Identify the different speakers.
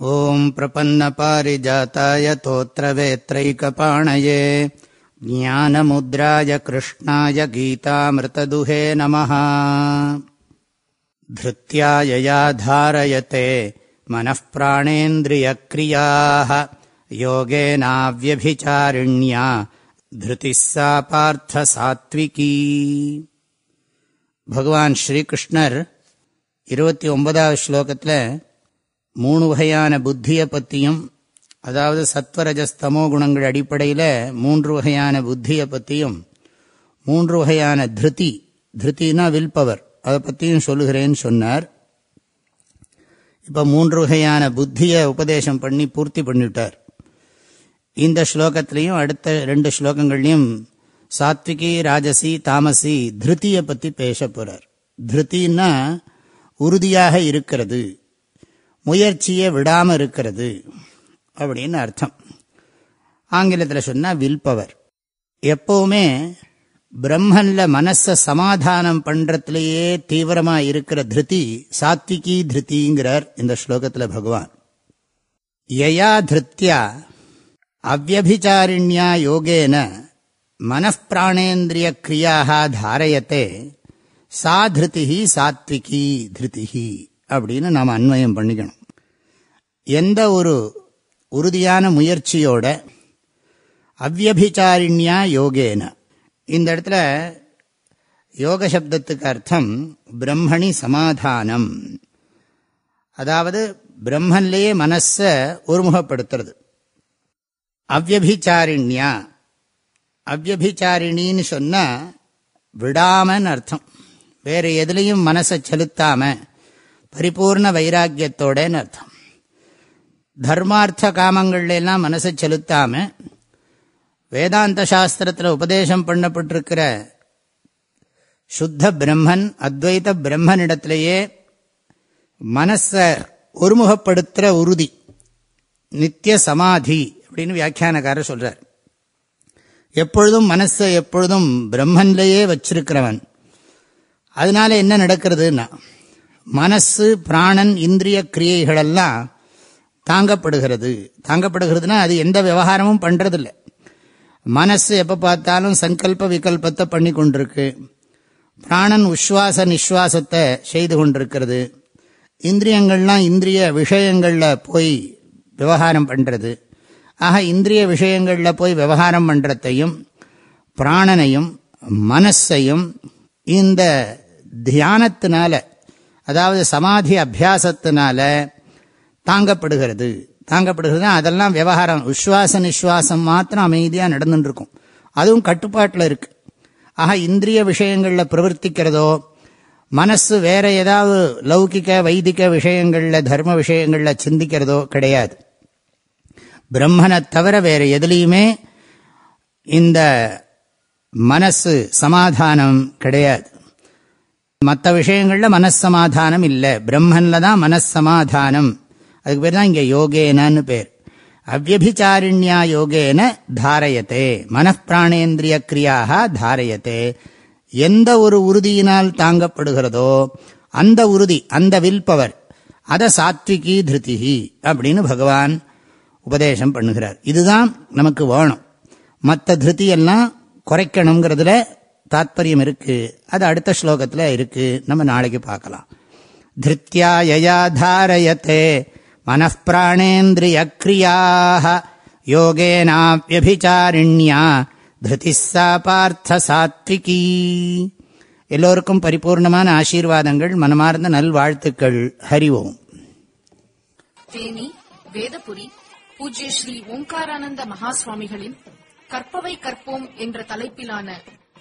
Speaker 1: ॐ प्रपन्नपारिजाताय तोत्रवेत्रैकपाणये ज्ञानमुद्राय कृष्णाय गीतामृतदुहे नमः धृत्या यया धारयते मनः प्राणेन्द्रियक्रियाः योगेनाव्यभिचारिण्या धृतिः सा पार्थसात्विकी பகவான் ஸ்ரீகிருஷ்ணர் இருபத்தி ஒன்பதாவது ஸ்லோகத்தில் மூணு வகையான புத்தியை பற்றியும் அதாவது சத்வரஜஸ்தமோ குணங்கள் அடிப்படையில் மூன்று வகையான புத்தியை பற்றியும் மூன்று வகையான திருதி திருத்தினா வில் பவர் அதை பற்றியும் சொல்லுகிறேன்னு சொன்னார். இப்போ மூன்று வகையான புத்தியை உபதேசம் பண்ணி பூர்த்தி பண்ணிவிட்டார். இந்த ஸ்லோகத்திலையும் அடுத்த ரெண்டு ஸ்லோகங்கள்லையும் சாத்விகி ராஜசி தாமசி திருத்தியை பற்றி பேச போகிறார் திருத்தின்னா உறுதியாக இருக்கிறது. முயற்சியை விடாமல் இருக்கிறது அப்படின்னு அர்த்தம். ஆங்கிலத்தில் சொன்னால் வில் பவர் எப்போவுமே பிரம்மனில் மனசை சமாதானம் பண்ணுறதுலேயே தீவிரமாக இருக்கிற திருதி சாத்விகி திருத்திங்கிறார் இந்த ஸ்லோகத்தில் பகவான். யயா திருத்தியா அவ்வபிச்சாரிண்யா யோகேன மனப்பிராணேந்திரிய கிரியாக தாரயத்தே சா திருதி சாத்விகி திருதி அப்படின்னு நாம் அன்வயம் பண்ணிக்கணும். எந்த ஒரு உறுதியான முயற்சியோட அவ்யபிச்சாரிண்யா யோகேன. இந்த இடத்துல யோக சப்தத்துக்கு அர்த்தம் பிரம்மணி சமாதானம். அதாவது பிரம்மன்லேயே மனசை ஒருமுகப்படுத்துறது. அவ்யபிச்சாரிண்யா அவ்யபிச்சாரிணின்னு சொன்னால் விடாமன்னு அர்த்தம். வேறு எதுலேயும் மனசை செலுத்தாமல் பரிபூர்ண வைராக்கியத்தோடன்னு அர்த்தம்? தர்மார்த்த காமங்கள்ல எல்லாம் மனசை செலுத்தாம வேதாந்த சாஸ்திரத்தில் உபதேசம் பண்ணப்பட்டிருக்கிற சுத்த பிரம்மன் அத்வைத பிரம்மனிடத்திலேயே மனசை ஒருமுகப்படுத்துகிற உறுதி நித்திய சமாதி அப்படின்னு வியாக்கியானக்காரர் சொல்றார். எப்பொழுதும் மனசை எப்பொழுதும் பிரம்மன்லேயே வச்சிருக்கிறவன். அதனால என்ன நடக்கிறதுன்னா மனசு பிராணன் இந்திரிய கிரியைகளெல்லாம் தாங்கப்படுகிறது. தாங்கப்படுகிறதுனா அது எந்த விவகாரமும் பண்ணுறதில்ல மனசு எப்போ பார்த்தாலும் சங்கல்ப விகல்பத்தை பண்ணி கொண்டிருக்கு. பிராணன் உஸ்வாச நிஸ்வாசத்தை செய்து கொண்டிருக்கிறது. இந்திரியங்கள்லாம் இந்திரிய விஷயங்களில் போய் விவகாரம் பண்ணுறது ஆக இந்திரிய விஷயங்களில் போய் விவகாரம் பண்ணுறதையும் பிராணனையும் மனசையும் இந்த தியானத்தினால அதாவது சமாதி அபியாசத்தினால தாங்கப்படுகிறது. தாங்கப்படுகிறது அதெல்லாம் விவகாரம். விஸ்வாச நிஸ்வாசம் மாத்திரம் அமைதியாக நடந்துருக்கும் அதுவும் கட்டுப்பாட்டில் இருக்கு. ஆக இந்திரிய விஷயங்களில் பிரவர்த்திக்கிறதோ மனசு வேற ஏதாவது லௌகிக்க வைதிக விஷயங்களில் தர்ம விஷயங்களில் சிந்திக்கிறதோ கிடையாது. பிரம்மனை தவிர வேற எதுலேயுமே இந்த மனசு சமாதானம் கிடையாது. மற்ற விஷயங்களில் மனசமாதானம் இல்லை. பிரம்மனில் தான் மனசமாதானம். அதுக்கு பேர் தான் இங்கே யோகேனன்னு பேர். அவ்வபிச்சாரிண்யா யோகேன தாரயத்தே. மனப்பிராணேந்திரிய கிரியாக தாரயத்தே. எந்த ஒரு உறுதியினால் தாங்கப்படுகிறதோ அந்த உறுதி அந்த வில் பவர் அதை சாத்விகி திருத்திகி அப்படின்னு பகவான் உபதேசம் பண்ணுகிறார். இதுதான் நமக்கு வேணும். மற்ற திருத்தியெல்லாம் குறைக்கணுங்கிறதுல தாத்பரியம் இருக்கு. அது அடுத்த ஸ்லோகத்தில் இருக்கு. நம்ம நாளைக்கு பார்க்கலாம். திருத்தியா யயா தாரயத்தே மனப்பிராணேந்திரிய கிரியாக யோகேனாவியபிச்சாரிண்யா திருதிஸ்ஸா பார்த்த சாத்விகி எல்லோருக்கும் பரிபூர்ணமான ஆசீர்வாதங்கள் மனமார்ந்த நல்வாழ்த்துக்கள். ஹரிவோம்
Speaker 2: தேனி வேதபுரி பூஜ்ய ஸ்ரீ ஓம்காரானந்த மகாசுவாமிகளின் கற்பவை கற்போம் என்ற தலைப்பிலான